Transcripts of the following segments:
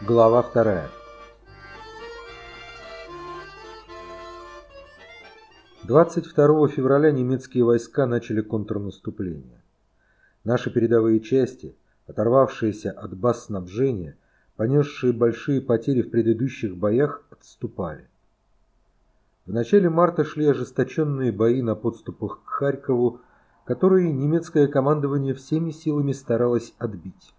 Глава вторая. 22 февраля немецкие войска начали контрнаступление. Наши передовые части, оторвавшиеся от баз снабжения, понесшие большие потери в предыдущих боях, отступали. В начале марта шли ожесточенные бои на подступах к Харькову, которые немецкое командование всеми силами старалось отбить.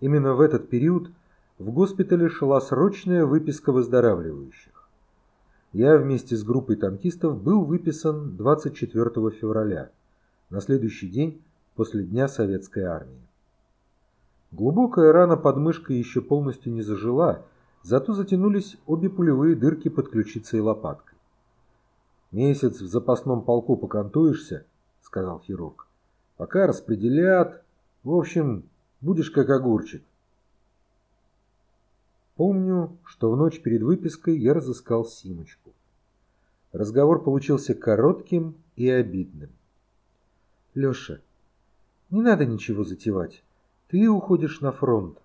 Именно в этот период – в госпитале шла срочная выписка выздоравливающих. Я вместе с группой танкистов был выписан 24 февраля, на следующий день после Дня Советской Армии. Глубокая рана под мышкой еще полностью не зажила, зато затянулись обе пулевые дырки под ключицей и лопаткой. «Месяц в запасном полку покантуешься», — сказал хирург. «Пока распределят. В общем, будешь как огурчик. Помню, что в ночь перед выпиской я разыскал Симочку. Разговор получился коротким и обидным. «Леша, не надо ничего затевать. Ты уходишь на фронт.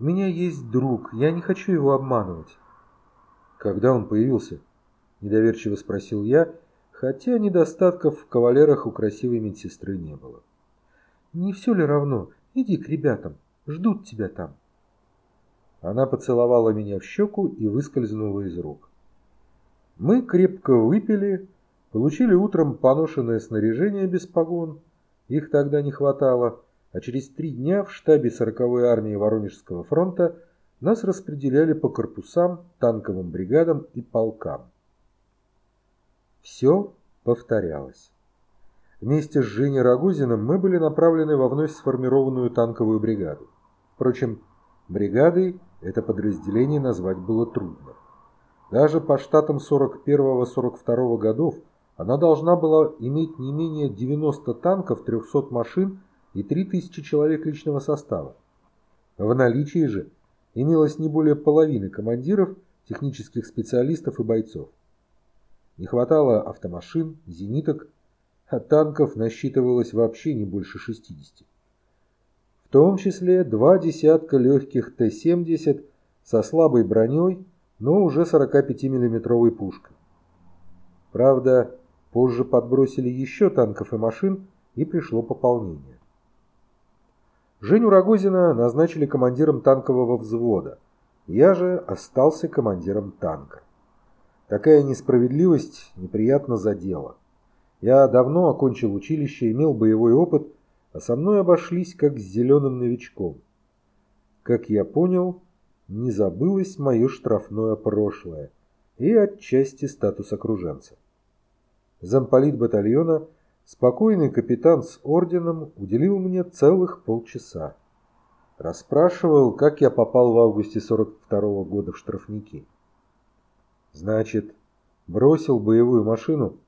У меня есть друг, я не хочу его обманывать». «Когда он появился?» – недоверчиво спросил я, хотя недостатков в кавалерах у красивой медсестры не было. «Не все ли равно? Иди к ребятам, ждут тебя там». Она поцеловала меня в щеку и выскользнула из рук. Мы крепко выпили, получили утром поношенное снаряжение без погон, их тогда не хватало, а через три дня в штабе 40-й армии Воронежского фронта нас распределяли по корпусам, танковым бригадам и полкам. Все повторялось. Вместе с Женей Рогозиным мы были направлены во вновь сформированную танковую бригаду. Впрочем, бригадой это подразделение назвать было трудно. Даже по штатам 41-42 годов она должна была иметь не менее 90 танков, 300 машин и 3000 человек личного состава. В наличии же имелось не более половины командиров, технических специалистов и бойцов. Не хватало автомашин, зениток, а танков насчитывалось вообще не больше 60 в том числе два десятка легких Т-70 со слабой броней, но уже 45 миллиметровой пушкой. Правда, позже подбросили еще танков и машин, и пришло пополнение. Женю Рогозина назначили командиром танкового взвода, я же остался командиром танка. Такая несправедливость неприятно задела. Я давно окончил училище, имел боевой опыт – а со мной обошлись как с зеленым новичком. Как я понял, не забылось мое штрафное прошлое и отчасти статус окруженца. Замполит батальона, спокойный капитан с орденом, уделил мне целых полчаса. Расспрашивал, как я попал в августе 42 -го года в штрафники. Значит, бросил боевую машину?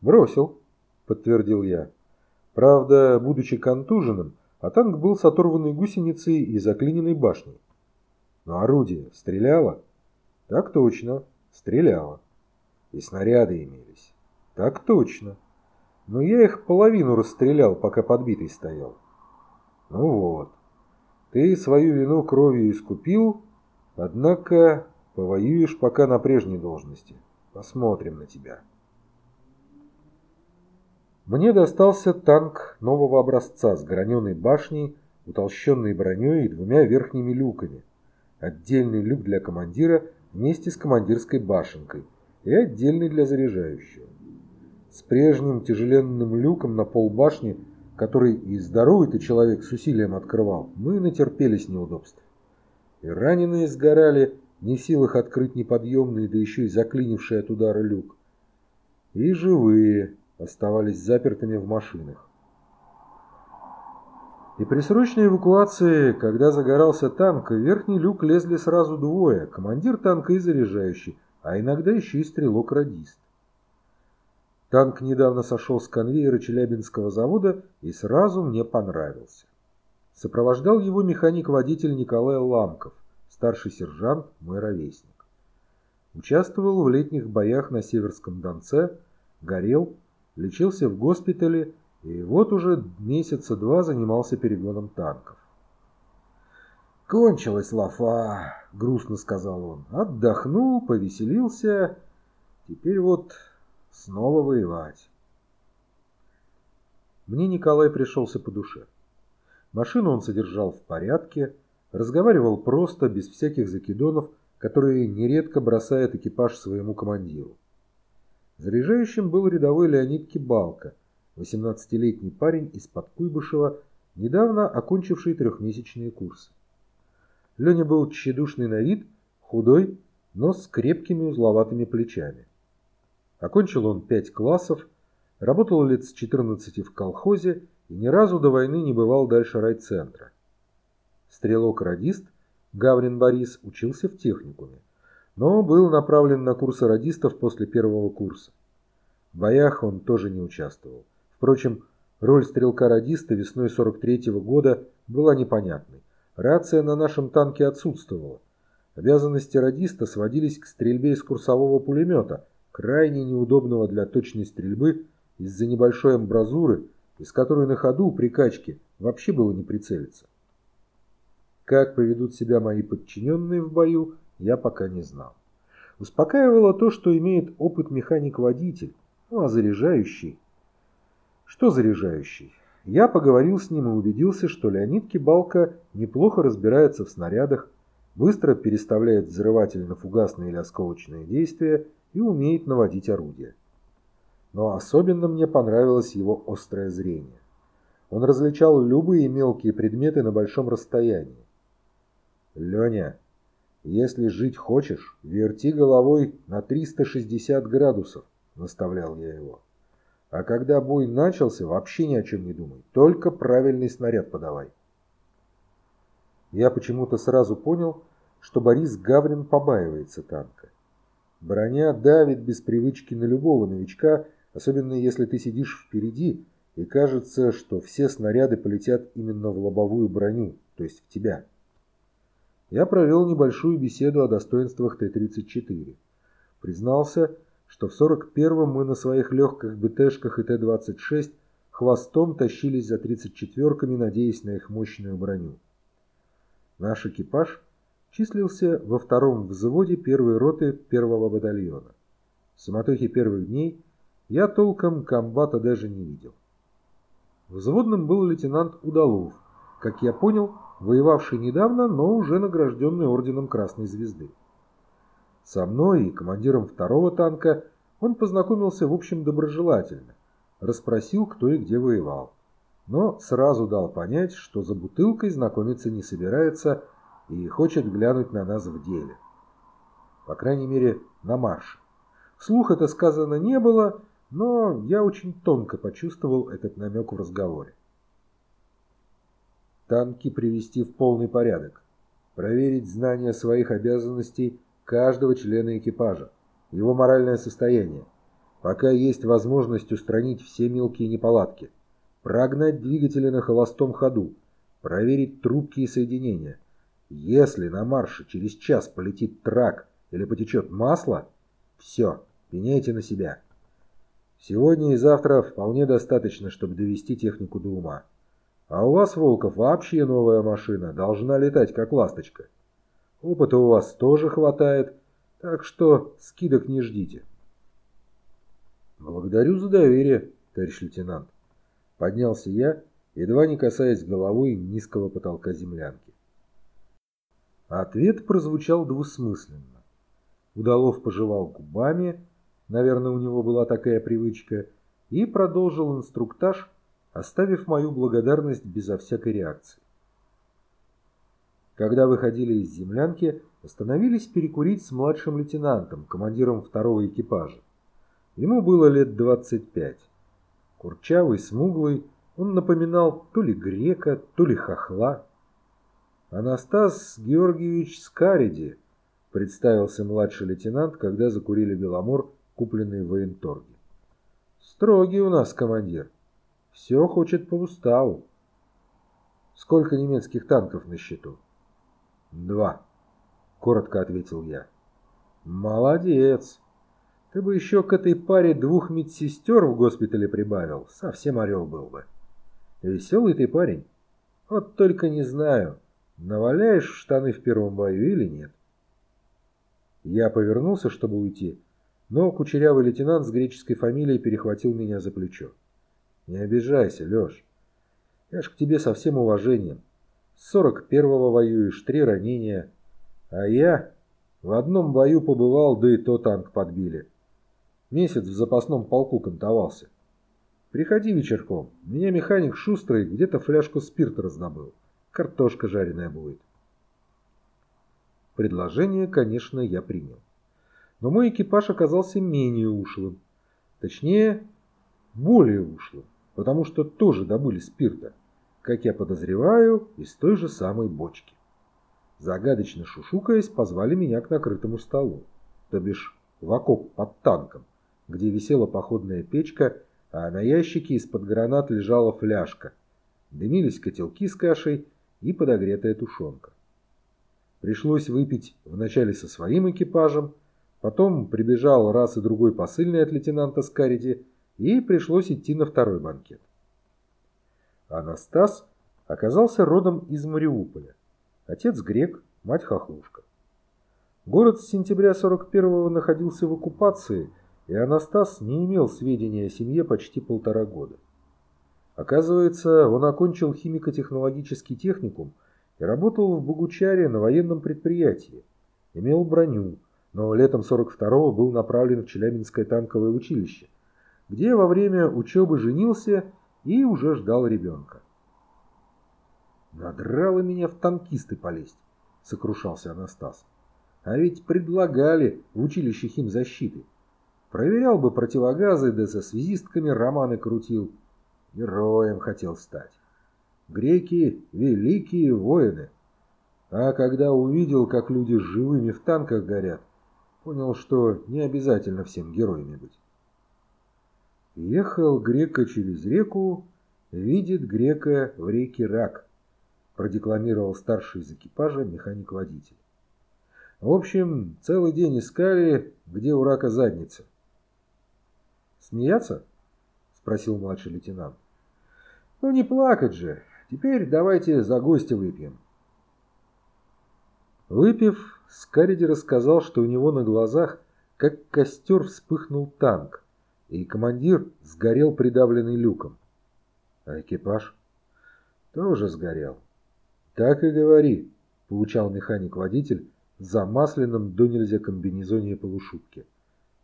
Бросил, подтвердил я. Правда, будучи контуженным, а танк был с оторванной гусеницей и заклиненной башней. Но орудие стреляло? Так точно, стреляло. И снаряды имелись. Так точно. Но я их половину расстрелял, пока подбитый стоял. Ну вот. Ты свою вину кровью искупил, однако повоюешь пока на прежней должности. Посмотрим на тебя. Мне достался танк нового образца с граненой башней, утолщенной броней и двумя верхними люками. Отдельный люк для командира вместе с командирской башенкой и отдельный для заряжающего. С прежним тяжеленным люком на пол башни, который и здоровый-то человек с усилием открывал, мы натерпелись неудобств. И раненые сгорали, не в силах открыть неподъемный, да еще и заклинивший от удара люк. И живые, оставались запертыми в машинах. И при срочной эвакуации, когда загорался танк, в верхний люк лезли сразу двое, командир танка и заряжающий, а иногда еще и стрелок-радист. Танк недавно сошел с конвейера Челябинского завода и сразу мне понравился. Сопровождал его механик-водитель Николай Ламков, старший сержант, мой ровесник. Участвовал в летних боях на Северском Донце, горел лечился в госпитале и вот уже месяца два занимался перегоном танков. «Кончилась лафа», — грустно сказал он. «Отдохнул, повеселился. Теперь вот снова воевать». Мне Николай пришелся по душе. Машину он содержал в порядке, разговаривал просто, без всяких закидонов, которые нередко бросает экипаж своему командиру. Заряжающим был рядовой Леонид Кибалко, 18-летний парень из-под Куйбышева, недавно окончивший трехмесячные курсы. Леня был тщедушный на вид, худой, но с крепкими узловатыми плечами. Окончил он пять классов, работал лет с 14 в колхозе и ни разу до войны не бывал дальше райцентра. Стрелок-радист Гаврин Борис учился в техникуме, но был направлен на курсы радистов после первого курса. В боях он тоже не участвовал. Впрочем, роль стрелка-радиста весной 43 -го года была непонятной. Рация на нашем танке отсутствовала. Обязанности радиста сводились к стрельбе из курсового пулемета, крайне неудобного для точной стрельбы из-за небольшой амбразуры, из которой на ходу при качке вообще было не прицелиться. Как поведут себя мои подчиненные в бою, я пока не знал. Успокаивало то, что имеет опыт механик-водитель, ну а заряжающий... Что заряжающий? Я поговорил с ним и убедился, что Леонид Кибалко неплохо разбирается в снарядах, быстро переставляет взрыватель на фугасные или осколочные действия и умеет наводить орудие. Но особенно мне понравилось его острое зрение. Он различал любые мелкие предметы на большом расстоянии. «Леня, если жить хочешь, верти головой на 360 градусов», — наставлял я его. «А когда бой начался, вообще ни о чем не думай, только правильный снаряд подавай». Я почему-то сразу понял, что Борис Гаврин побаивается танка. Броня давит без привычки на любого новичка, особенно если ты сидишь впереди, и кажется, что все снаряды полетят именно в лобовую броню, то есть в тебя я провел небольшую беседу о достоинствах Т-34. Признался, что в 41-м мы на своих легких БТшках и Т-26 хвостом тащились за 34-ками, надеясь на их мощную броню. Наш экипаж числился во втором взводе первой роты первого батальона. В суматохе первых дней я толком комбата даже не видел. Взводным был лейтенант Удалов, как я понял, воевавший недавно, но уже награжденный орденом Красной Звезды. Со мной и командиром второго танка он познакомился в общем доброжелательно, расспросил, кто и где воевал, но сразу дал понять, что за бутылкой знакомиться не собирается и хочет глянуть на нас в деле. По крайней мере, на марше. Вслух это сказано не было, но я очень тонко почувствовал этот намек в разговоре танки привести в полный порядок, проверить знание своих обязанностей каждого члена экипажа, его моральное состояние, пока есть возможность устранить все мелкие неполадки, прогнать двигатели на холостом ходу, проверить трубки и соединения. Если на марше через час полетит трак или потечет масло, все, пеняйте на себя. Сегодня и завтра вполне достаточно, чтобы довести технику до ума. А у вас, Волков, вообще новая машина, должна летать как ласточка. Опыта у вас тоже хватает, так что скидок не ждите. Благодарю за доверие, товарищ лейтенант. Поднялся я, едва не касаясь головой низкого потолка землянки. Ответ прозвучал двусмысленно. Удалов пожевал губами, наверное, у него была такая привычка, и продолжил инструктаж, оставив мою благодарность безо всякой реакции. Когда выходили из землянки, остановились перекурить с младшим лейтенантом, командиром второго экипажа. Ему было лет 25. Курчавый, смуглый, он напоминал то ли грека, то ли хохла. «Анастас Георгиевич Скариди», — представился младший лейтенант, когда закурили Беломор, купленный в военторге. «Строгий у нас командир. Все хочет по уставу. Сколько немецких танков на счету? Два, коротко ответил я. Молодец. Ты бы еще к этой паре двух медсестер в госпитале прибавил. Совсем орел был бы. Веселый ты парень. Вот только не знаю, наваляешь штаны в первом бою или нет? Я повернулся, чтобы уйти, но кучерявый лейтенант с греческой фамилией перехватил меня за плечо. Не обижайся, Леш. Я ж к тебе со всем уважением. С сорок первого воюешь, три ранения. А я в одном бою побывал, да и то танк подбили. Месяц в запасном полку кантовался. Приходи вечерком. Меня механик шустрый где-то фляжку спирта раздобыл. Картошка жареная будет. Предложение, конечно, я принял. Но мой экипаж оказался менее ушлым. Точнее, более ушлым, потому что тоже добыли спирта, как я подозреваю, из той же самой бочки. Загадочно шушукаясь, позвали меня к накрытому столу, то бишь в окоп под танком, где висела походная печка, а на ящике из-под гранат лежала фляжка. Дымились котелки с кашей и подогретая тушенка. Пришлось выпить вначале со своим экипажем, потом прибежал раз и другой посыльный от лейтенанта Скариди, и пришлось идти на второй банкет. Анастас оказался родом из Мариуполя. Отец грек, мать хохлушка. Город с сентября 41-го находился в оккупации, и Анастас не имел сведений о семье почти полтора года. Оказывается, он окончил химико-технологический техникум и работал в Богучаре на военном предприятии. Имел броню, но летом 42-го был направлен в Челябинское танковое училище, где во время учебы женился и уже ждал ребенка. «Надрало меня в танкисты полезть», — сокрушался Анастас. «А ведь предлагали в училище химзащиты. Проверял бы противогазы, да со связистками романы крутил. Героем хотел стать. Греки — великие воины. А когда увидел, как люди живыми в танках горят, понял, что не обязательно всем героями быть. Ехал грека через реку, видит грека в реке рак, продекламировал старший из экипажа механик-водитель. В общем, целый день искали, где у рака задница. «Смеяться?» — спросил младший лейтенант. «Ну не плакать же. Теперь давайте за гостя выпьем». Выпив, Скариди рассказал, что у него на глазах, как костер, вспыхнул танк, и командир сгорел придавленный люком. А экипаж тоже сгорел. Так и говори, получал механик-водитель в замасленном до нельзя комбинезоне и полушубке.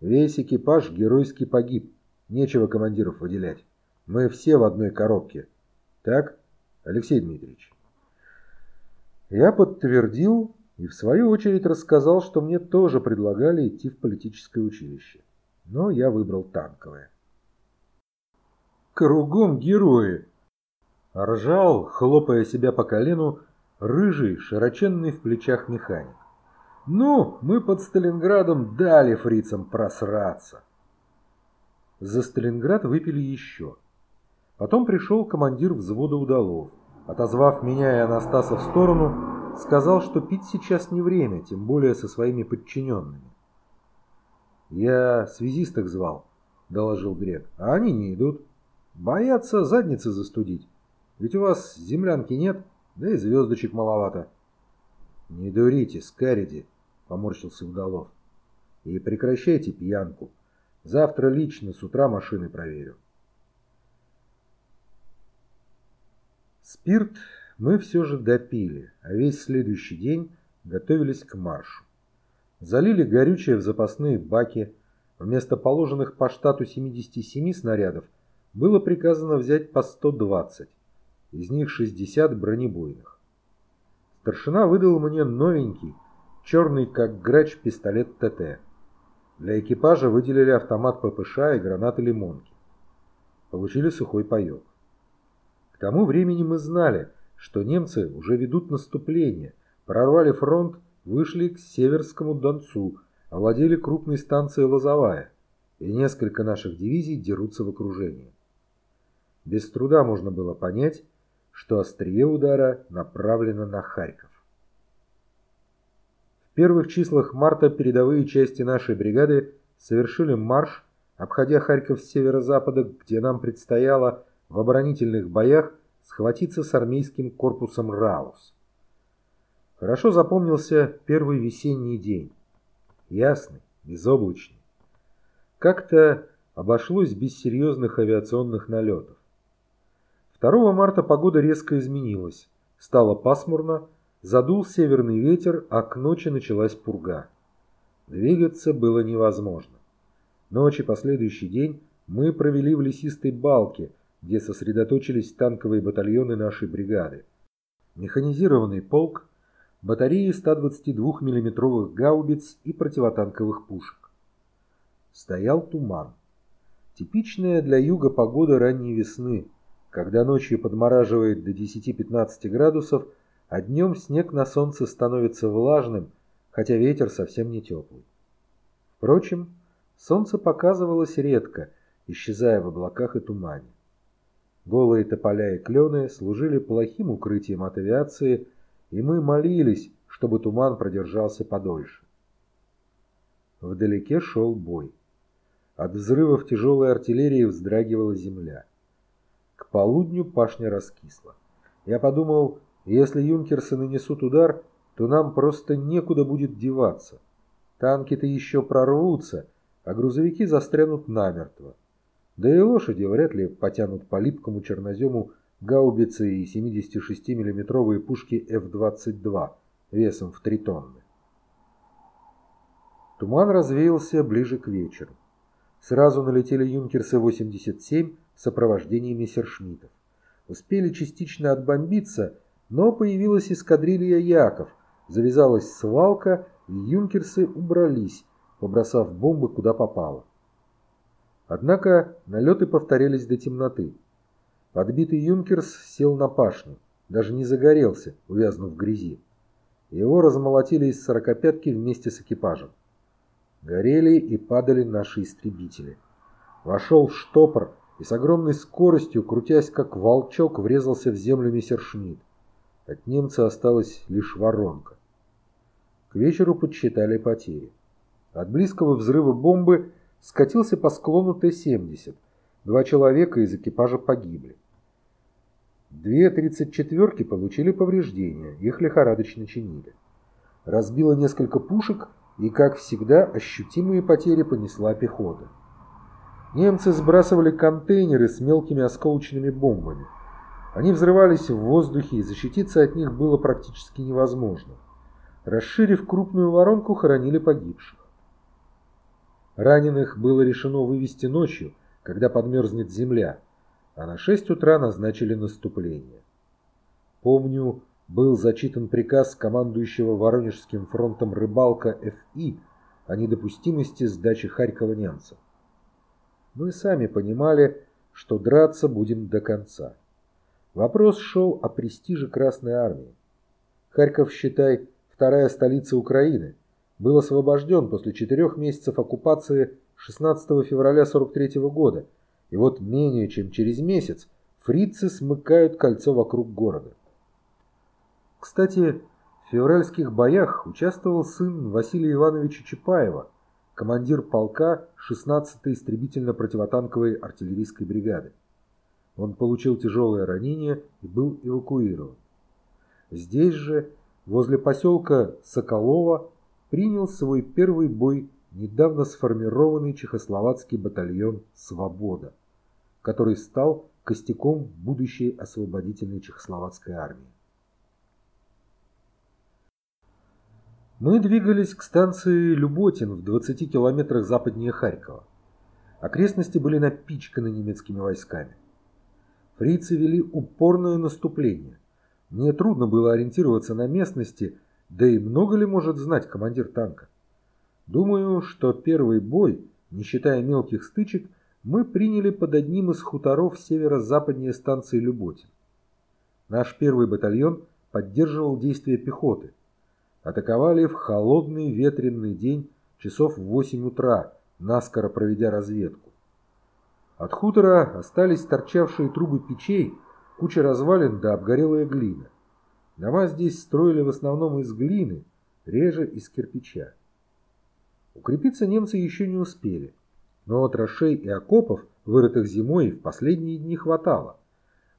Весь экипаж геройски погиб. Нечего командиров выделять. Мы все в одной коробке. Так, Алексей Дмитриевич? Я подтвердил и в свою очередь рассказал, что мне тоже предлагали идти в политическое училище. Но я выбрал танковое. Кругом герои! Ржал, хлопая себя по колену, рыжий, широченный в плечах механик. Ну, мы под Сталинградом дали фрицам просраться. За Сталинград выпили еще. Потом пришел командир взвода удалов. Отозвав меня и Анастаса в сторону, сказал, что пить сейчас не время, тем более со своими подчиненными. «Я связисток звал», — доложил Грек, — «а они не идут. Боятся задницы застудить. Ведь у вас землянки нет, да и звездочек маловато». «Не дурите, Скариди», — поморщился Удалов. «И прекращайте пьянку. Завтра лично с утра машины проверю». Спирт мы все же допили, а весь следующий день готовились к маршу. Залили горючее в запасные баки. Вместо положенных по штату 77 снарядов было приказано взять по 120, из них 60 бронебойных. Старшина выдал мне новенький, черный как грач пистолет ТТ. Для экипажа выделили автомат ППШ и гранаты лимонки. Получили сухой паек. К тому времени мы знали, что немцы уже ведут наступление, прорвали фронт, вышли к Северскому Донцу, овладели крупной станцией Лозовая, и несколько наших дивизий дерутся в окружении. Без труда можно было понять, что острие удара направлено на Харьков. В первых числах марта передовые части нашей бригады совершили марш, обходя Харьков с северо-запада, где нам предстояло в оборонительных боях схватиться с армейским корпусом Раус. Хорошо запомнился первый весенний день. Ясный, безоблачный. Как-то обошлось без серьезных авиационных налетов. 2 марта погода резко изменилась. Стало пасмурно, задул северный ветер, а к ночи началась пурга. Двигаться было невозможно. Ночь и последующий день мы провели в лесистой балке, где сосредоточились танковые батальоны нашей бригады. Механизированный полк батареи 122 миллиметровых гаубиц и противотанковых пушек. Стоял туман. Типичная для юга погода ранней весны, когда ночью подмораживает до 10-15 градусов, а днем снег на солнце становится влажным, хотя ветер совсем не теплый. Впрочем, солнце показывалось редко, исчезая в облаках и тумане. Голые тополя и клены служили плохим укрытием от авиации, и мы молились, чтобы туман продержался подольше. Вдалеке шел бой. От взрывов тяжелой артиллерии вздрагивала земля. К полудню пашня раскисла. Я подумал, если юнкерсы нанесут удар, то нам просто некуда будет деваться. Танки-то еще прорвутся, а грузовики застрянут намертво. Да и лошади вряд ли потянут по липкому чернозему гаубицы и 76 миллиметровые пушки F-22 весом в 3 тонны. Туман развеялся ближе к вечеру. Сразу налетели юнкерсы-87 в сопровождении мессершмиттов. Успели частично отбомбиться, но появилась эскадрилья Яков, завязалась свалка, и юнкерсы убрались, побросав бомбы куда попало. Однако налеты повторялись до темноты. Подбитый Юнкерс сел на пашню, даже не загорелся, увязнув в грязи. Его размолотили из сорокопятки вместе с экипажем. Горели и падали наши истребители. Вошел штопор и с огромной скоростью, крутясь как волчок, врезался в землю мессершмитт. От немца осталась лишь воронка. К вечеру подсчитали потери. От близкого взрыва бомбы скатился по склону Т-70. Два человека из экипажа погибли. Две тридцать четверки получили повреждения, их лихорадочно чинили. Разбило несколько пушек, и, как всегда, ощутимые потери понесла пехота. Немцы сбрасывали контейнеры с мелкими осколочными бомбами. Они взрывались в воздухе, и защититься от них было практически невозможно. Расширив крупную воронку, хоронили погибших. Раненых было решено вывести ночью, когда подмерзнет земля, а на 6 утра назначили наступление. Помню, был зачитан приказ командующего Воронежским фронтом рыбалка Ф.И. о недопустимости сдачи Харькова немцам. Мы сами понимали, что драться будем до конца. Вопрос шел о престиже Красной Армии. Харьков, считай, вторая столица Украины, был освобожден после четырех месяцев оккупации 16 февраля 43 года, и вот менее чем через месяц фрицы смыкают кольцо вокруг города. Кстати, в февральских боях участвовал сын Василия Ивановича Чапаева, командир полка 16-й истребительно-противотанковой артиллерийской бригады. Он получил тяжелое ранение и был эвакуирован. Здесь же, возле поселка Соколова, принял свой первый бой недавно сформированный чехословацкий батальон «Свобода», который стал костяком будущей освободительной чехословацкой армии. Мы двигались к станции Люботин в 20 километрах западнее Харькова. Окрестности были напичканы немецкими войсками. Фрицы вели упорное наступление. Мне трудно было ориентироваться на местности, да и много ли может знать командир танка? Думаю, что первый бой, не считая мелких стычек, мы приняли под одним из хуторов северо-западнее станции Люботин. Наш первый батальон поддерживал действия пехоты. Атаковали в холодный ветренный день часов в 8 утра, наскоро проведя разведку. От хутора остались торчавшие трубы печей, куча развалин да обгорелая глина. Дома здесь строили в основном из глины, реже из кирпича. Укрепиться немцы еще не успели, но трошей и окопов, вырытых зимой, в последние дни хватало.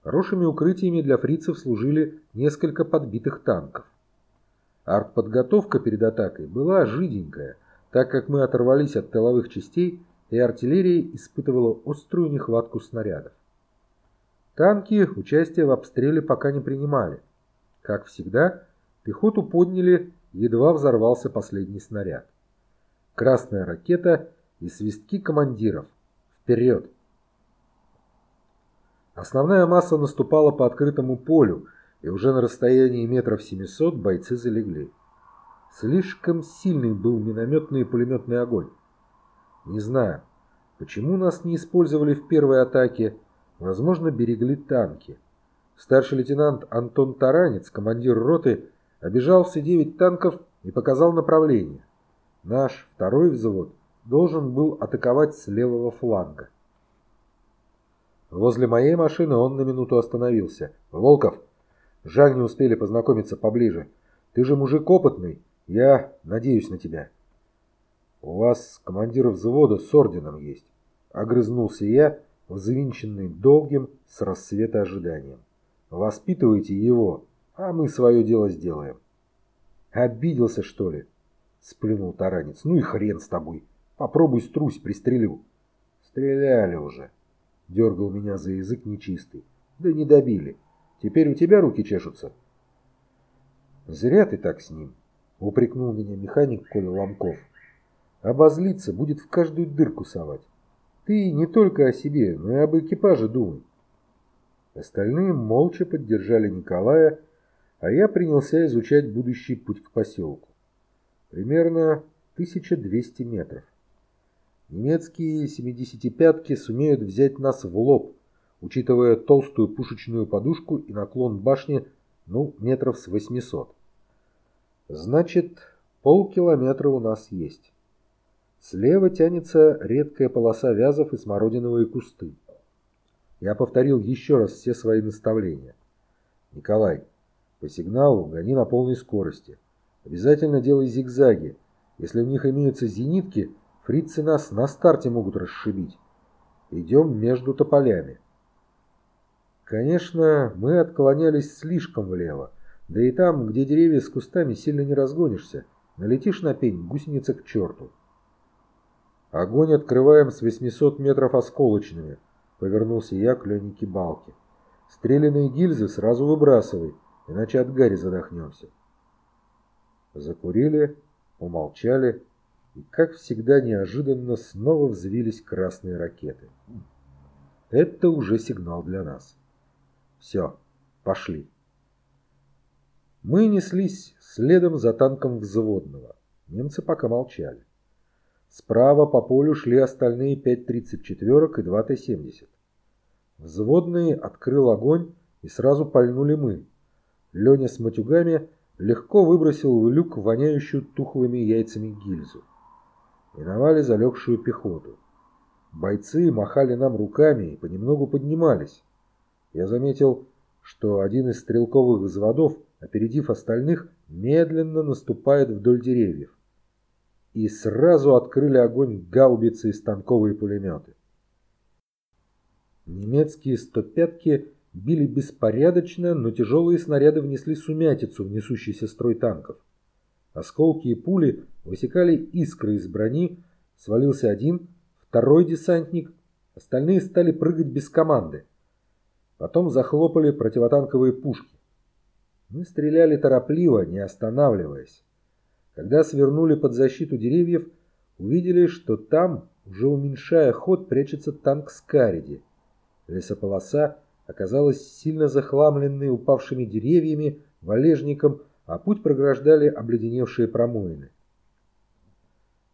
Хорошими укрытиями для фрицев служили несколько подбитых танков. Артподготовка перед атакой была жиденькая, так как мы оторвались от тыловых частей, и артиллерия испытывала острую нехватку снарядов. Танки участие в обстреле пока не принимали. Как всегда, пехоту подняли, едва взорвался последний снаряд. Красная ракета и свистки командиров. Вперед! Основная масса наступала по открытому полю, и уже на расстоянии метров 700 бойцы залегли. Слишком сильный был минометный и пулеметный огонь. Не знаю, почему нас не использовали в первой атаке, возможно, берегли танки. Старший лейтенант Антон Таранец, командир роты, обежал все девять танков и показал направление. Наш второй взвод должен был атаковать с левого фланга. Возле моей машины он на минуту остановился. «Волков, жаль, не успели познакомиться поближе. Ты же мужик опытный, я надеюсь на тебя». «У вас командир взвода с орденом есть», — огрызнулся я, взвинченный долгим с рассвета ожиданием. «Воспитывайте его, а мы свое дело сделаем». «Обиделся, что ли?» — сплюнул таранец. «Ну и хрен с тобой. Попробуй струсь, пристрелю». «Стреляли уже», Дергал меня за язык нечистый. Да не добили. Теперь у тебя руки чешутся. Зря ты так с ним, упрекнул меня механик Коля Ломков. Обозлиться будет в каждую дырку совать. Ты не только о себе, но и об экипаже думай. Остальные молча поддержали Николая, а я принялся изучать будущий путь к поселку. Примерно 1200 метров. Немецкие 75-ки сумеют взять нас в лоб, учитывая толстую пушечную подушку и наклон башни, ну, метров с 800. Значит, полкилометра у нас есть. Слева тянется редкая полоса вязов и смородиновые кусты. Я повторил еще раз все свои наставления. Николай, по сигналу гони на полной скорости. Обязательно делай зигзаги. Если в них имеются зенитки – Фрицы нас на старте могут расшибить. Идем между тополями. Конечно, мы отклонялись слишком влево. Да и там, где деревья с кустами, сильно не разгонишься. Налетишь на пень, гусеница к черту. Огонь открываем с 800 метров осколочными. Повернулся я к Лене Балке. Стреляные гильзы сразу выбрасывай, иначе от гари задохнемся. Закурили, умолчали и, как всегда неожиданно, снова взвились красные ракеты. Это уже сигнал для нас. Все, пошли. Мы неслись следом за танком взводного. Немцы пока молчали. Справа по полю шли остальные 5.34 и 2 Т-70. Взводный открыл огонь и сразу пальнули мы. Леня с матюгами легко выбросил в люк воняющую тухлыми яйцами гильзу миновали залегшую пехоту. Бойцы махали нам руками и понемногу поднимались. Я заметил, что один из стрелковых взводов, опередив остальных, медленно наступает вдоль деревьев. И сразу открыли огонь гаубицы и станковые пулеметы. Немецкие стопятки били беспорядочно, но тяжелые снаряды внесли сумятицу в несущийся строй танков. Осколки и пули высекали искры из брони, свалился один, второй десантник, остальные стали прыгать без команды. Потом захлопали противотанковые пушки. Мы стреляли торопливо, не останавливаясь. Когда свернули под защиту деревьев, увидели, что там, уже уменьшая ход, прячется танк Скариди. Лесополоса оказалась сильно захламленной упавшими деревьями, валежником, а путь програждали обледеневшие промоины.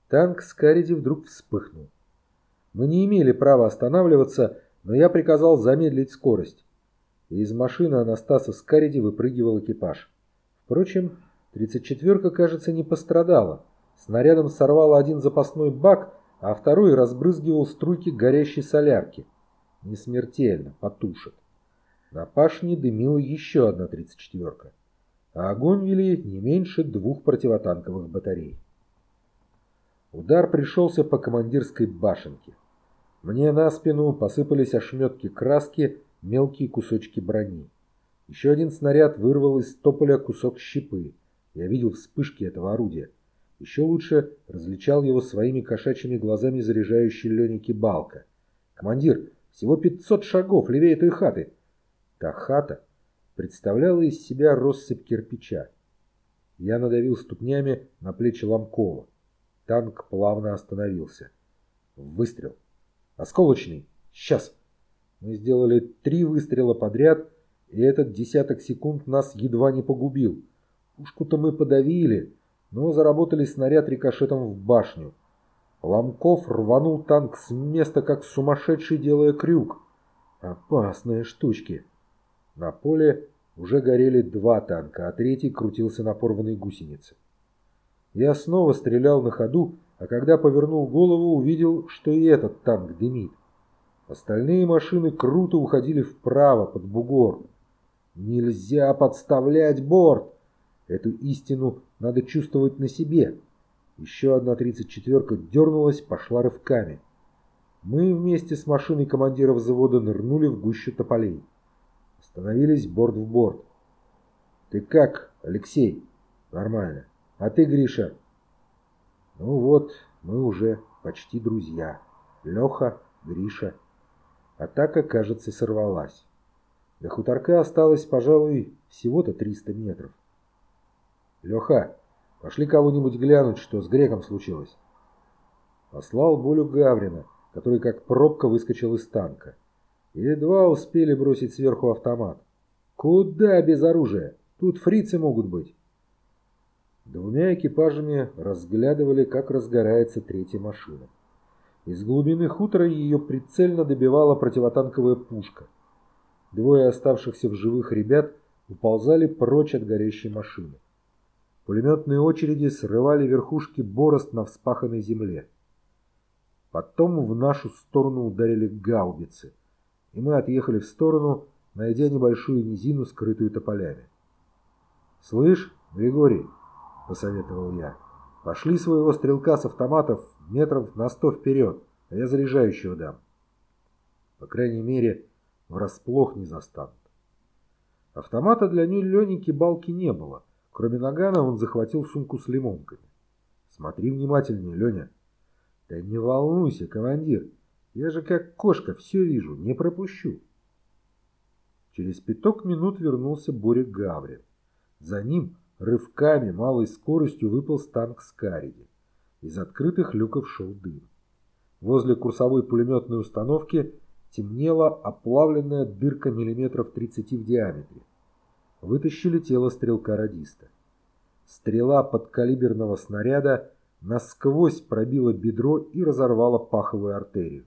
Танк Скариди вдруг вспыхнул. Мы не имели права останавливаться, но я приказал замедлить скорость. И из машины Анастаса Скариди выпрыгивал экипаж. Впрочем, 34-ка, кажется, не пострадала. Снарядом сорвало один запасной бак, а второй разбрызгивал струйки горящей солярки. Не смертельно, потушит. На пашне дымила еще одна 34-ка а огонь вели не меньше двух противотанковых батарей. Удар пришелся по командирской башенке. Мне на спину посыпались ошметки краски, мелкие кусочки брони. Еще один снаряд вырвал из тополя кусок щепы. Я видел вспышки этого орудия. Еще лучше различал его своими кошачьими глазами заряжающий Леня Кибалка. «Командир, всего 500 шагов левее той хаты!» Та хата представляла из себя россыпь кирпича. Я надавил ступнями на плечи Ломкова. Танк плавно остановился. Выстрел. Осколочный. Сейчас. Мы сделали три выстрела подряд, и этот десяток секунд нас едва не погубил. Пушку-то мы подавили, но заработали снаряд рикошетом в башню. Ломков рванул танк с места, как сумасшедший, делая крюк. Опасные штучки. На поле уже горели два танка, а третий крутился на порванной гусенице. Я снова стрелял на ходу, а когда повернул голову, увидел, что и этот танк дымит. Остальные машины круто уходили вправо, под бугор. Нельзя подставлять борт! Эту истину надо чувствовать на себе. Еще одна тридцать четверка дернулась, пошла рывками. Мы вместе с машиной командира взвода нырнули в гущу тополей. Остановились борт в борт. «Ты как, Алексей?» «Нормально. А ты, Гриша?» «Ну вот, мы уже почти друзья. Леха, Гриша». Атака, кажется, сорвалась. До хуторка осталось, пожалуй, всего-то 300 метров. «Леха, пошли кого-нибудь глянуть, что с греком случилось». Послал Болю Гаврина, который как пробка выскочил из танка. Едва успели бросить сверху автомат. «Куда без оружия? Тут фрицы могут быть». Двумя экипажами разглядывали, как разгорается третья машина. Из глубины хутора ее прицельно добивала противотанковая пушка. Двое оставшихся в живых ребят уползали прочь от горящей машины. Пулеметные очереди срывали верхушки борозд на вспаханной земле. Потом в нашу сторону ударили гаубицы, и мы отъехали в сторону, найдя небольшую низину, скрытую тополями. «Слышь, Григорий», — посоветовал я, — «пошли своего стрелка с автоматов метров на сто вперед, а я заряжающего дам». По крайней мере, врасплох не застанут. Автомата для Леники балки не было, Кроме нагана он захватил сумку с лимонками. Смотри внимательнее, Леня. Да не волнуйся, командир. Я же как кошка все вижу, не пропущу. Через пяток минут вернулся Боря Гаврин. За ним рывками малой скоростью выпал танк Скариди. Из открытых люков шел дым. Возле курсовой пулеметной установки темнела оплавленная дырка миллиметров 30 в диаметре. Вытащили тело стрелка-радиста. Стрела подкалиберного снаряда насквозь пробила бедро и разорвала паховую артерию.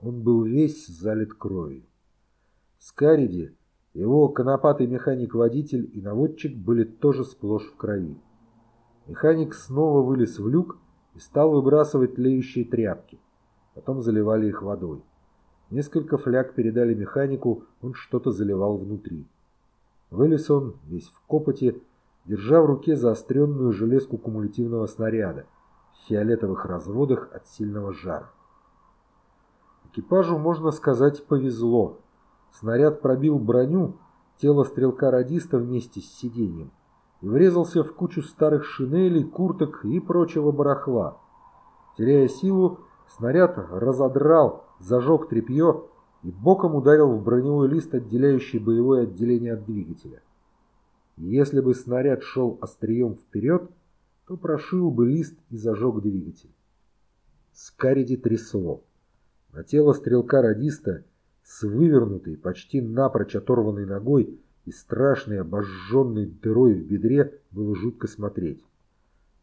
Он был весь залит кровью. Скариди, его конопатый механик-водитель и наводчик были тоже сплошь в крови. Механик снова вылез в люк и стал выбрасывать тлеющие тряпки. Потом заливали их водой. Несколько фляг передали механику, он что-то заливал внутри. Вылез он, весь в копоти, держа в руке заостренную железку кумулятивного снаряда в фиолетовых разводах от сильного жара. Экипажу, можно сказать, повезло. Снаряд пробил броню, тело стрелка-радиста вместе с сиденьем и врезался в кучу старых шинелей, курток и прочего барахла. Теряя силу, снаряд разодрал, зажег тряпье и боком ударил в броневой лист, отделяющий боевое отделение от двигателя. Если бы снаряд шел острием вперед, то прошил бы лист и зажег двигатель. Скариди трясло. На тело стрелка-радиста с вывернутой, почти напрочь оторванной ногой и страшной обожженной дырой в бедре было жутко смотреть.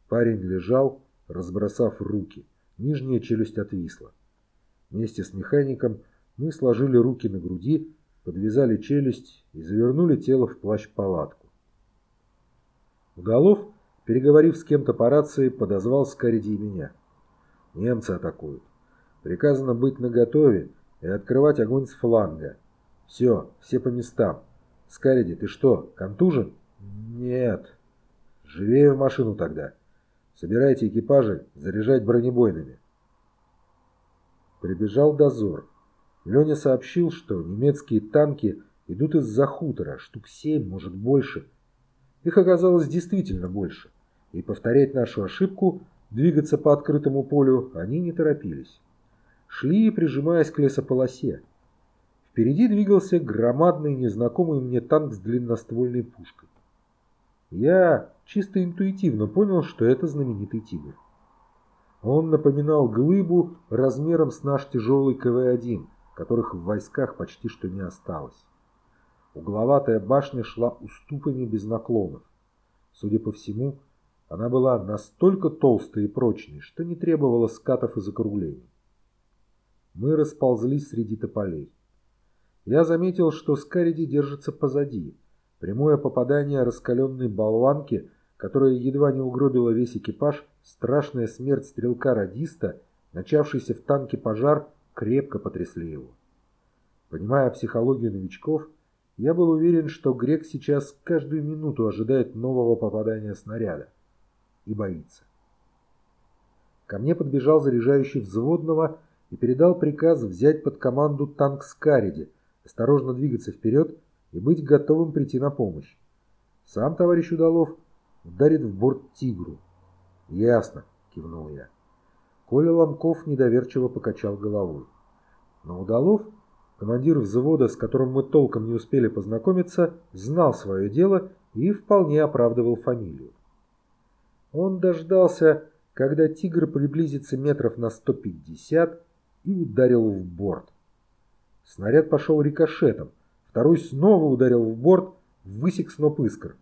Парень лежал, разбросав руки. Нижняя челюсть отвисла. Вместе с механиком мы сложили руки на груди, подвязали челюсть и завернули тело в плащ-палатку. Уголов, переговорив с кем-то по рации, подозвал Скариди меня. Немцы атакуют. Приказано быть наготове и открывать огонь с фланга. Все, все по местам. Скариди, ты что, контужен? Нет. Живее в машину тогда. Собирайте экипажи, заряжать бронебойными. Прибежал дозор. Леня сообщил, что немецкие танки идут из-за хутора, штук семь, может больше. Их оказалось действительно больше, и повторять нашу ошибку, двигаться по открытому полю, они не торопились. Шли, прижимаясь к лесополосе. Впереди двигался громадный незнакомый мне танк с длинноствольной пушкой. Я чисто интуитивно понял, что это знаменитый «Тигр». Он напоминал глыбу размером с наш тяжелый КВ-1, которых в войсках почти что не осталось. Угловатая башня шла уступами без наклонов. Судя по всему, она была настолько толстой и прочной, что не требовала скатов и закруглений. Мы расползлись среди тополей. Я заметил, что Скариди держится позади. Прямое попадание раскаленной болванки, которая едва не угробила весь экипаж, страшная смерть стрелка-радиста, начавшийся в танке пожар, крепко потрясли его. Понимая психологию новичков, я был уверен, что Грек сейчас каждую минуту ожидает нового попадания снаряда и боится. Ко мне подбежал заряжающий взводного и передал приказ взять под команду танк Скариди, осторожно двигаться вперед и быть готовым прийти на помощь. Сам товарищ Удалов ударит в борт «Тигру». «Ясно», — кивнул я. Коля Ломков недоверчиво покачал головой. Но Удалов, командир взвода, с которым мы толком не успели познакомиться, знал свое дело и вполне оправдывал фамилию. Он дождался, когда «Тигр» приблизится метров на 150 и ударил в борт. Снаряд пошел рикошетом, второй снова ударил в борт, высек сноп искр.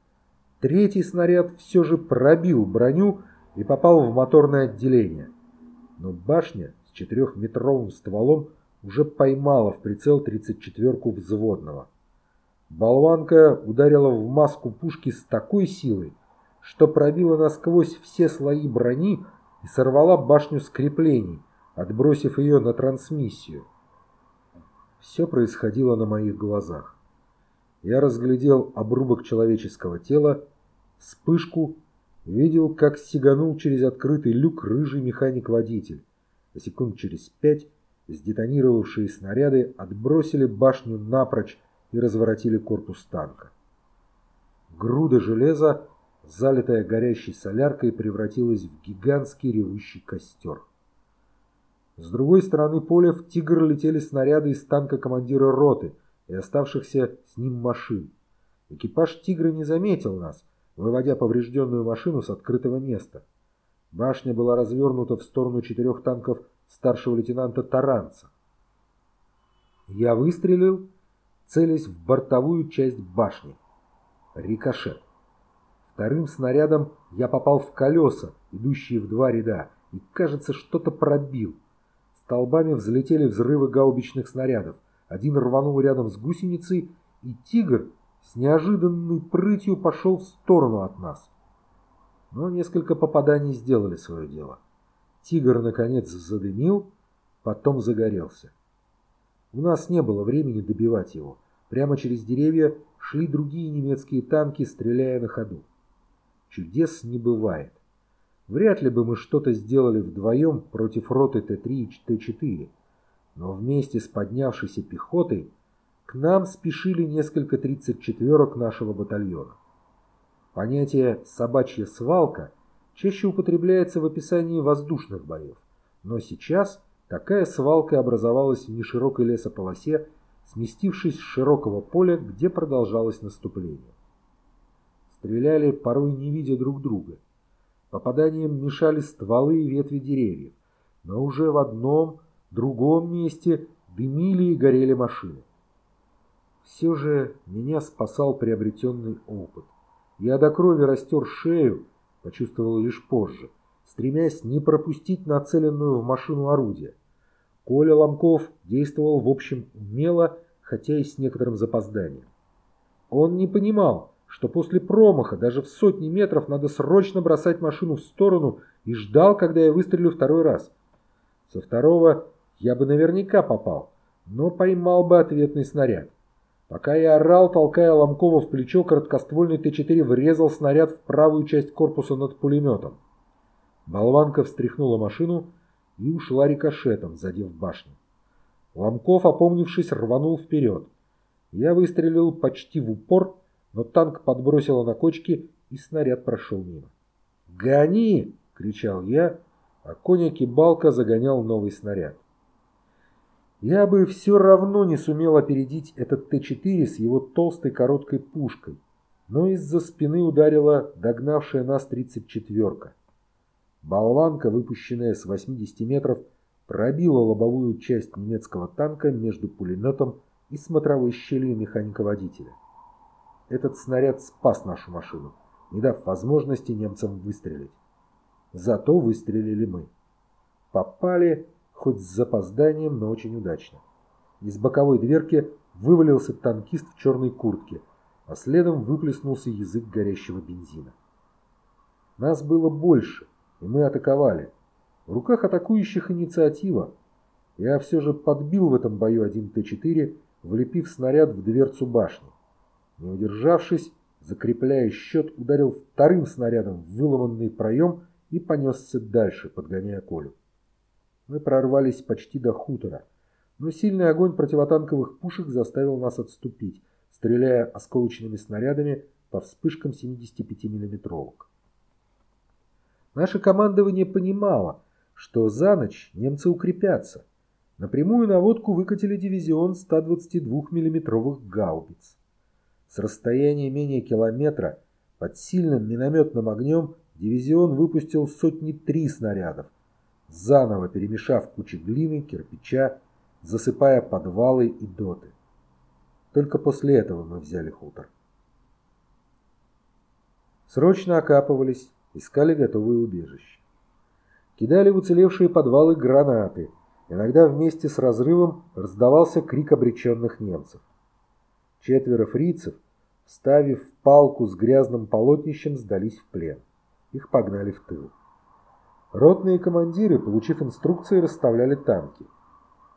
Третий снаряд все же пробил броню и попал в моторное отделение. Но башня с четырехметровым стволом уже поймала в прицел 34-ку взводного. Болванка ударила в маску пушки с такой силой, что пробила насквозь все слои брони и сорвала башню с креплений, отбросив ее на трансмиссию. Все происходило на моих глазах. Я разглядел обрубок человеческого тела, вспышку, видел, как сиганул через открытый люк рыжий механик-водитель. Секунд через пять сдетонировавшие снаряды отбросили башню напрочь и разворотили корпус танка. Груда железа, залитая горящей соляркой, превратилась в гигантский ревущий костер. С другой стороны поля в «Тигр» летели снаряды из танка командира роты и оставшихся с ним машин. Экипаж «Тигра» не заметил нас, выводя поврежденную машину с открытого места. Башня была развернута в сторону четырех танков старшего лейтенанта Таранца. Я выстрелил, целясь в бортовую часть башни. Рикошет. Вторым снарядом я попал в колеса, идущие в два ряда, и, кажется, что-то пробил. Столбами взлетели взрывы гаубичных снарядов. Один рванул рядом с гусеницей, и «Тигр» с неожиданной прытью пошел в сторону от нас. Но несколько попаданий сделали свое дело. «Тигр» наконец задымил, потом загорелся. У нас не было времени добивать его. Прямо через деревья шли другие немецкие танки, стреляя на ходу. Чудес не бывает. Вряд ли бы мы что-то сделали вдвоем против роты Т-3 и Т-4, но вместе с поднявшейся пехотой к нам спешили несколько 34-ок нашего батальона. Понятие «собачья свалка» чаще употребляется в описании воздушных боев, но сейчас такая свалка образовалась в неширокой лесополосе, сместившись с широкого поля, где продолжалось наступление. Стреляли, порой не видя друг друга. Попаданием мешали стволы и ветви деревьев, но уже в одном, другом месте дымили и горели машины. Все же меня спасал приобретенный опыт. Я до крови растер шею, почувствовал лишь позже, стремясь не пропустить нацеленную в машину орудие. Коля Ломков действовал в общем умело, хотя и с некоторым запозданием. Он не понимал, что после промаха даже в сотни метров надо срочно бросать машину в сторону и ждал, когда я выстрелю второй раз. Со второго я бы наверняка попал, но поймал бы ответный снаряд. Пока я орал, толкая Ломкова в плечо, короткоствольный Т-4 врезал снаряд в правую часть корпуса над пулеметом. Болванка встряхнула машину и ушла рикошетом, задев башню. Ломков, опомнившись, рванул вперед. Я выстрелил почти в упор, но танк подбросило на кочки, и снаряд прошел мимо. «Гони!» — кричал я, а коньяки Балка загонял новый снаряд. Я бы все равно не сумел опередить этот Т-4 с его толстой короткой пушкой, но из-за спины ударила догнавшая нас 34-ка. Болванка, выпущенная с 80 метров, пробила лобовую часть немецкого танка между пулеметом и смотровой щелью механика-водителя. Этот снаряд спас нашу машину, не дав возможности немцам выстрелить. Зато выстрелили мы. Попали, хоть с запозданием, но очень удачно. Из боковой дверки вывалился танкист в черной куртке, а следом выплеснулся язык горящего бензина. Нас было больше, и мы атаковали. В руках атакующих инициатива. Я все же подбил в этом бою один Т-4, влепив снаряд в дверцу башни. Не удержавшись, закрепляя счет, ударил вторым снарядом в выломанный проем и понесся дальше, подгоняя Колю. Мы прорвались почти до хутора, но сильный огонь противотанковых пушек заставил нас отступить, стреляя осколочными снарядами по вспышкам 75 миллиметровок. Наше командование понимало, что за ночь немцы укрепятся. Напрямую наводку выкатили дивизион 122 миллиметровых гаубиц. С расстояния менее километра под сильным минометным огнем дивизион выпустил сотни три снарядов, заново перемешав кучи глины, кирпича, засыпая подвалы и доты. Только после этого мы взяли хутор. Срочно окапывались, искали готовые убежища. Кидали в уцелевшие подвалы гранаты. Иногда вместе с разрывом раздавался крик обреченных немцев. Четверо фрицев, вставив палку с грязным полотнищем, сдались в плен. Их погнали в тыл. Ротные командиры, получив инструкции, расставляли танки.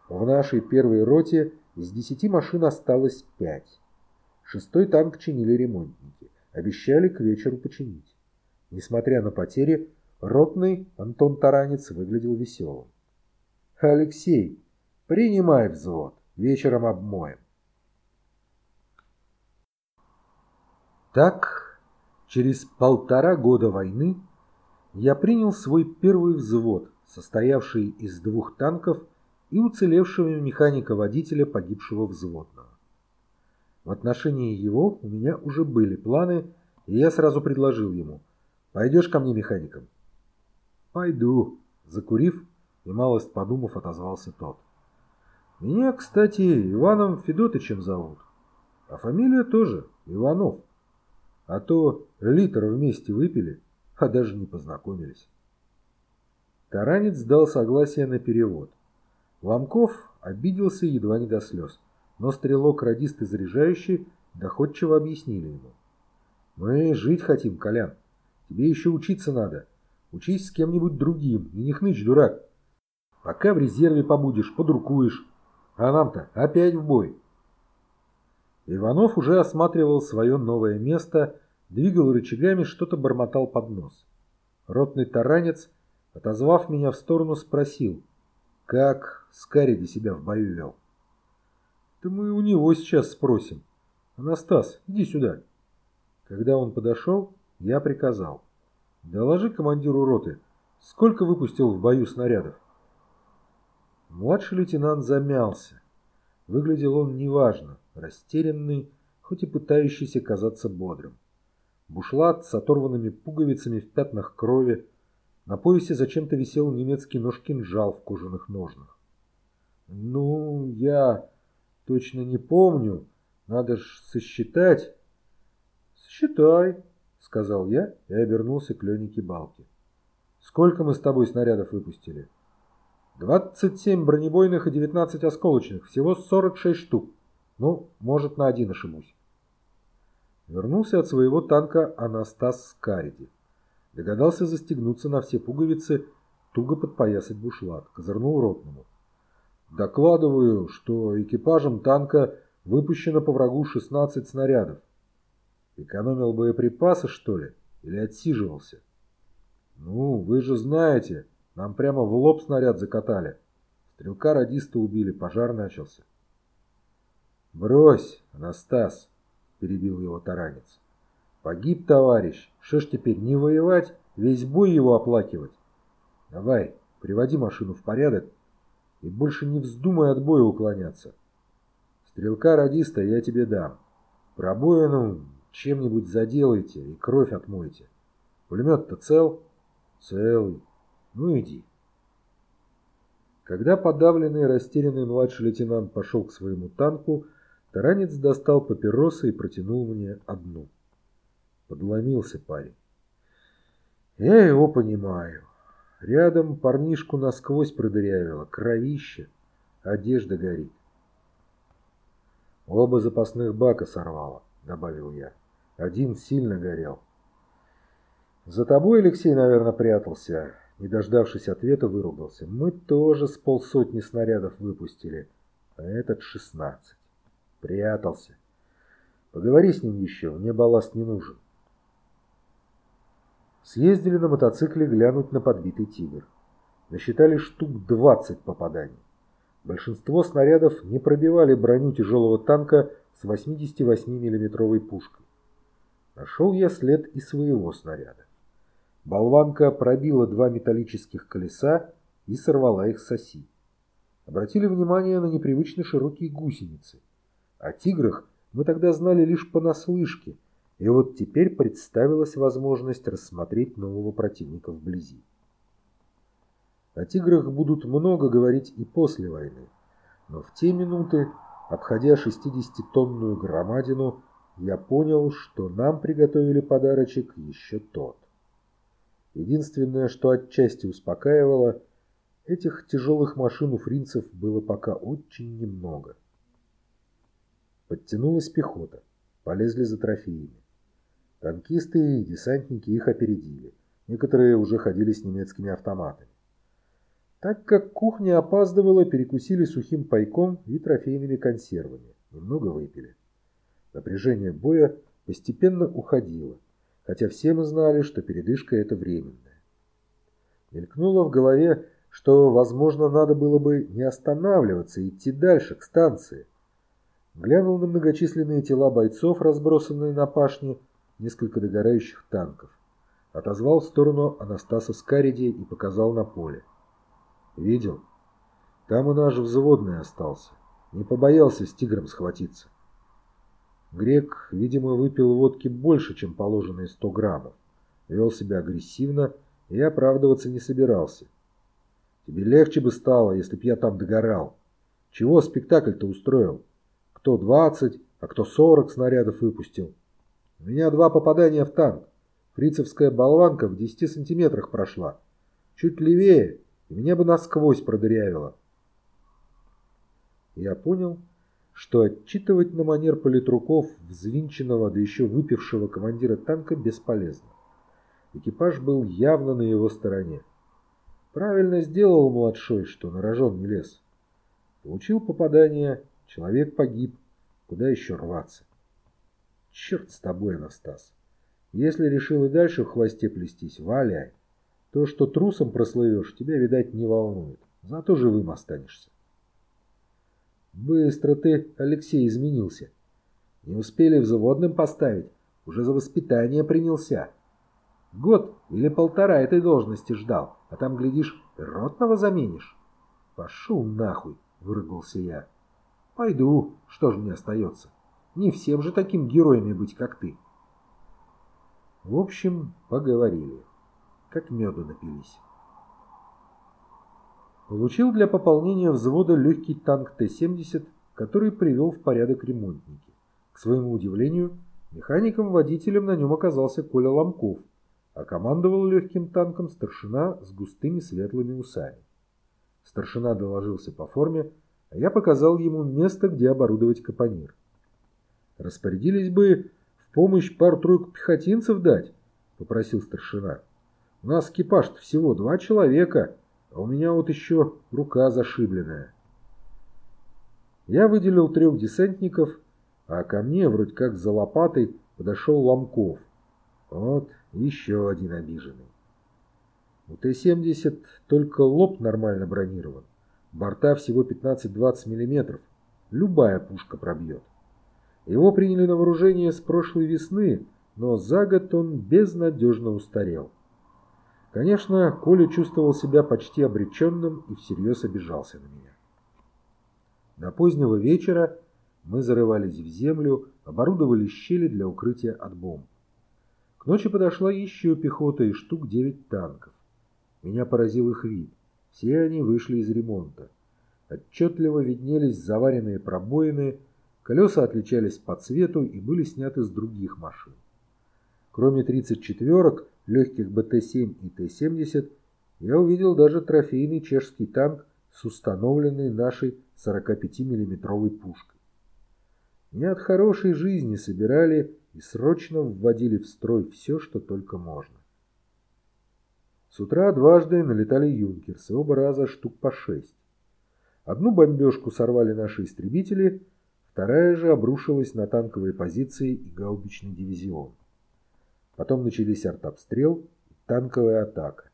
В нашей первой роте из десяти машин осталось пять. Шестой танк чинили ремонтники. Обещали к вечеру починить. Несмотря на потери, ротный Антон Таранец выглядел веселым. «Алексей, принимай взвод, вечером обмоем». Так, через полтора года войны я принял свой первый взвод, состоявший из двух танков и уцелевшего механика-водителя погибшего взводного. В отношении его у меня уже были планы, и я сразу предложил ему – Пойдешь ко мне механиком? Пойду, закурив и малость подумав, отозвался тот. Меня, кстати, Иваном Федотычем зовут, а фамилия тоже Иванов. А то литр вместе выпили, а даже не познакомились. Таранец дал согласие на перевод. Ломков обиделся едва не до слез, но стрелок-радист и заряжающий доходчиво объяснили ему. «Мы жить хотим, Колян. Тебе еще учиться надо. Учись с кем-нибудь другим и не хнычь, дурак. Пока в резерве побудешь, подрукуешь. А нам-то опять в бой. Иванов уже осматривал свое новое место, двигал рычагами, что-то бормотал под нос. Ротный таранец, отозвав меня в сторону, спросил, как Скариди себя в бою вел. Да мы у него сейчас спросим. Анастас, иди сюда. Когда он подошел, я приказал. Доложи командиру роты, сколько выпустил в бою снарядов? Младший лейтенант замялся. Выглядел он неважно, растерянный, хоть и пытающийся казаться бодрым. Бушлат с оторванными пуговицами в пятнах крови. На поясе зачем-то висел немецкий нож-кинжал в кожаных ножнах. «Ну, я точно не помню. Надо ж сосчитать». «Сосчитай», — сказал я и обернулся к Лене Кибалке. «Сколько мы с тобой снарядов выпустили?» «Двадцать семь бронебойных и девятнадцать осколочных. Всего сорок шесть штук. Ну, может, на один ошибусь». Вернулся от своего танка Анастас Скариди. Догадался застегнуться на все пуговицы, туго подпоясать бушлат. Козырнул ротному. «Докладываю, что экипажем танка выпущено по врагу 16 снарядов. Экономил боеприпасы, что ли? Или отсиживался? Ну, вы же знаете, нам прямо в лоб снаряд закатали. Стрелка радиста убили, пожар начался. Брось, Анастас, — перебил его таранец. «Погиб товарищ, что ж теперь, не воевать, весь бой его оплакивать? Давай, приводи машину в порядок и больше не вздумай от боя уклоняться. Стрелка-радиста я тебе дам. Пробоину чем-нибудь заделайте и кровь отмойте. Пулемет-то цел? Целый. Ну иди. Когда подавленный и растерянный младший лейтенант пошел к своему танку, таранец достал папиросы и протянул мне одну. Подломился парень. Я его понимаю. Рядом парнишку насквозь продырявило, кровище, одежда горит. Оба запасных бака сорвало, добавил я. Один сильно горел. За тобой, Алексей, наверное, прятался. Не дождавшись ответа, выругался. Мы тоже с полсотни снарядов выпустили, а этот шестнадцать. Прятался. Поговори с ним еще, мне балласт не нужен. Съездили на мотоцикле глянуть на подбитый «Тигр». Насчитали штук двадцать попаданий. Большинство снарядов не пробивали броню тяжелого танка с 88 миллиметровой пушкой. Нашел я след и своего снаряда. Болванка пробила два металлических колеса и сорвала их с оси. Обратили внимание на непривычно широкие гусеницы. О тиграх мы тогда знали лишь понаслышке, и вот теперь представилась возможность рассмотреть нового противника вблизи. О тиграх будут много говорить и после войны, но в те минуты, обходя 60-тонную громадину, я понял, что нам приготовили подарочек еще тот. Единственное, что отчасти успокаивало, этих тяжелых машин у фринцев было пока очень немного. Подтянулась пехота, полезли за трофеями. Танкисты и десантники их опередили. Некоторые уже ходили с немецкими автоматами. Так как кухня опаздывала, перекусили сухим пайком и трофейными консервами. Немного выпили. Напряжение боя постепенно уходило хотя все мы знали, что передышка это временная. Мелькнуло в голове, что, возможно, надо было бы не останавливаться и идти дальше, к станции. Глянул на многочисленные тела бойцов, разбросанные на пашне, несколько догорающих танков. Отозвал в сторону Анастаса Скариди и показал на поле. «Видел? Там и наш взводный остался. Не побоялся с тигром схватиться. Грек, видимо, выпил водки больше, чем положенные 100 граммов. Вел себя агрессивно и оправдываться не собирался. Тебе легче бы стало, если б я там догорал. Чего спектакль-то устроил? Кто 20, а кто 40 снарядов выпустил? У меня два попадания в танк. Фрицевская болванка в 10 сантиметрах прошла. Чуть левее, и меня бы насквозь продырявило. Я понял, что отчитывать на манер политруков взвинченного, да еще выпившего командира танка бесполезно. Экипаж был явно на его стороне. Правильно сделал младшой, что на рожон не лез. Получил попадание, человек погиб, куда еще рваться? Черт с тобой, Анастас. Если решил и дальше в хвосте плестись, валяй. То, что трусом прослывешь, тебя, видать, не волнует. Зато живым останешься. Быстро ты, Алексей, изменился. Не успели взводным поставить, уже за воспитание принялся. Год или полтора этой должности ждал, а там, глядишь, ротного заменишь. Пошел нахуй, выругался я. Пойду, что же мне остается? Не всем же таким героями быть, как ты. В общем, поговорили, как меду напились. Получил для пополнения взвода легкий танк Т-70, который привел в порядок ремонтники. К своему удивлению, механиком-водителем на нем оказался Коля Ломков, а командовал легким танком старшина с густыми светлыми усами. Старшина доложился по форме, а я показал ему место, где оборудовать капонир. «Распорядились бы в помощь пару-тройку пехотинцев дать», — попросил старшина. «У нас экипаж всего два человека, а у меня вот еще рука зашибленная. Я выделил трех десантников, а ко мне, вроде как за лопатой, подошел Ломков. Вот еще один обиженный. У Т-70 только лоб нормально бронирован. Борта всего 15-20 мм. Любая пушка пробьет. Его приняли на вооружение с прошлой весны, но за год он безнадежно устарел. Конечно, Коля чувствовал себя почти обреченным и всерьез обижался на меня. До позднего вечера мы зарывались в землю, оборудовали щели для укрытия от бомб. К ночи подошла еще пехота и штук девять танков. Меня поразил их вид. Все они вышли из ремонта. Отчетливо виднелись заваренные пробоины, колеса отличались по цвету и были сняты с других машин. Кроме 34-ок, легких БТ-7 и Т-70, я увидел даже трофейный чешский танк с установленной нашей 45 миллиметровой пушкой. Не от хорошей жизни собирали и срочно вводили в строй все, что только можно. С утра дважды налетали юнкерсы, оба раза штук по шесть. Одну бомбежку сорвали наши истребители, вторая же обрушилась на танковые позиции и гаубичный дивизион. Потом начались артобстрел и танковая атака.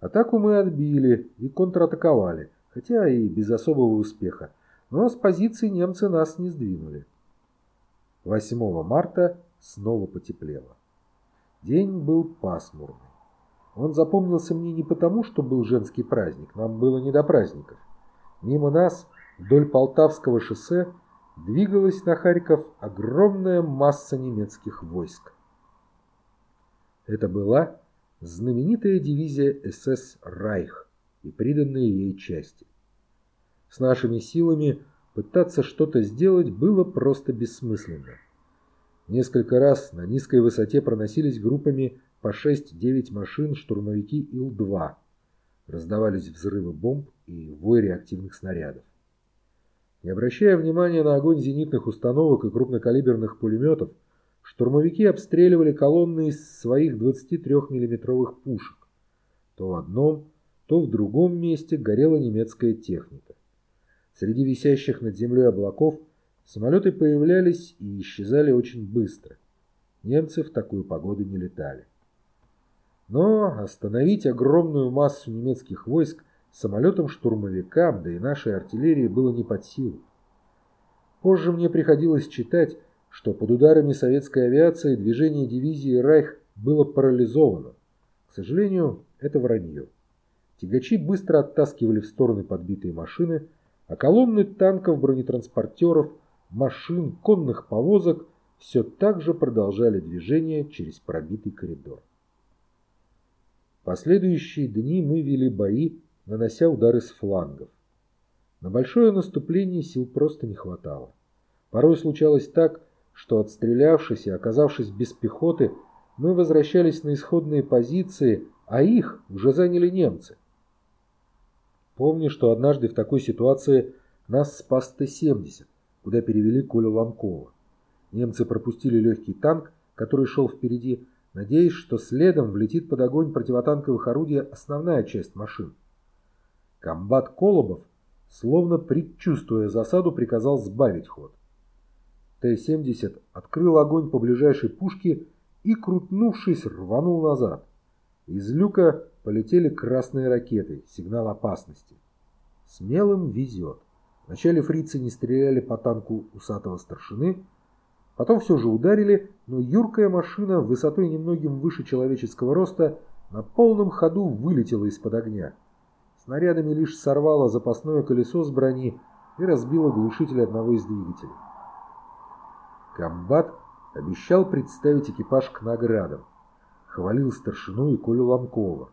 Атаку мы отбили и контратаковали, хотя и без особого успеха, но с позиций немцы нас не сдвинули. 8 марта снова потеплело. День был пасмурный. Он запомнился мне не потому, что был женский праздник, нам было не до праздников. Мимо нас, вдоль Полтавского шоссе, двигалась на Харьков огромная масса немецких войск. Это была знаменитая дивизия СС «Райх» и приданные ей части. С нашими силами пытаться что-то сделать было просто бессмысленно. Несколько раз на низкой высоте проносились группами по 6-9 машин штурмовики Ил-2. Раздавались взрывы бомб и вой реактивных снарядов. Не обращая внимания на огонь зенитных установок и крупнокалиберных пулеметов, штурмовики обстреливали колонны из своих 23 миллиметровых пушек. То в одном, то в другом месте горела немецкая техника. Среди висящих над землей облаков самолеты появлялись и исчезали очень быстро. Немцы в такую погоду не летали. Но остановить огромную массу немецких войск самолетам-штурмовикам, да и нашей артиллерии было не под силу. Позже мне приходилось читать, что под ударами советской авиации движение дивизии «Райх» было парализовано. К сожалению, это вранье. Тягачи быстро оттаскивали в стороны подбитые машины, а колонны танков, бронетранспортеров, машин, конных повозок все так же продолжали движение через пробитый коридор. Последующие дни мы вели бои, нанося удары с флангов. На большое наступление сил просто не хватало. Порой случалось так, что отстрелявшись и оказавшись без пехоты, мы возвращались на исходные позиции, а их уже заняли немцы. Помню, что однажды в такой ситуации нас спас Т-70, куда перевели Колю Ломкова. Немцы пропустили легкий танк, который шел впереди, надеясь, что следом влетит под огонь противотанковых орудий основная часть машин. Комбат Колобов, словно предчувствуя засаду, приказал сбавить ход. Т-70 открыл огонь по ближайшей пушке и, крутнувшись, рванул назад. Из люка полетели красные ракеты, сигнал опасности. Смелым везет. Вначале фрицы не стреляли по танку усатого старшины, Потом все же ударили, но юркая машина высотой немногим выше человеческого роста на полном ходу вылетела из-под огня. Снарядами лишь сорвало запасное колесо с брони и разбило глушитель одного из двигателей. Комбат обещал представить экипаж к наградам. Хвалил старшину и Колю Ломкова.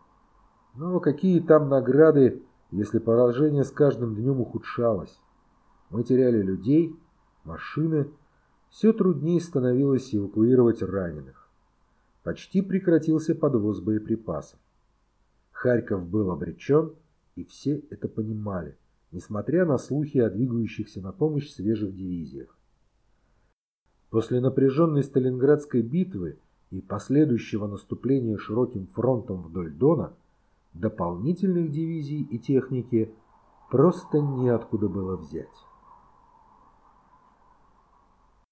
Но какие там награды, если поражение с каждым днем ухудшалось? Мы теряли людей, машины, все труднее становилось эвакуировать раненых. Почти прекратился подвоз боеприпасов. Харьков был обречен, и все это понимали, несмотря на слухи о двигающихся на помощь свежих дивизиях. После напряженной Сталинградской битвы и последующего наступления широким фронтом вдоль Дона дополнительных дивизий и техники просто неоткуда было взять.